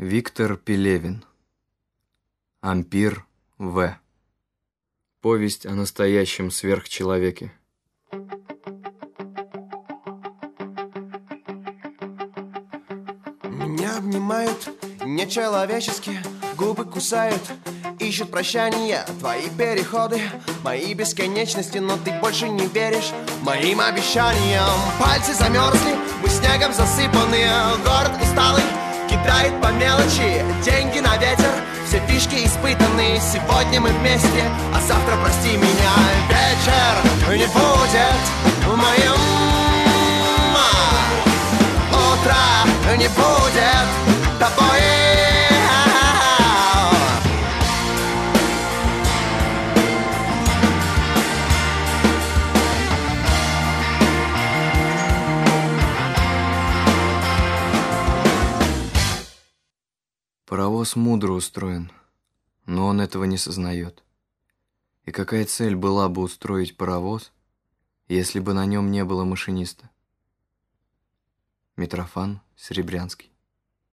Виктор Пелевин. Ампир В. Повесть о настоящем сверхчеловеке. Меня обнимают нечеловечески, губы кусают Ищут прощания твои переходы Мои бесконечности, но ты больше не веришь Моим обещаниям Пальцы замерзли, мы снегом засыпаны Город усталый, кидает по мелочи Деньги на ветер, все фишки испытаны Сегодня мы вместе, а завтра прости меня Вечер не будет в моем. Утро не будет тобой Паровоз мудро устроен, но он этого не сознает. И какая цель была бы устроить паровоз, если бы на нем не было машиниста? Митрофан Серебрянский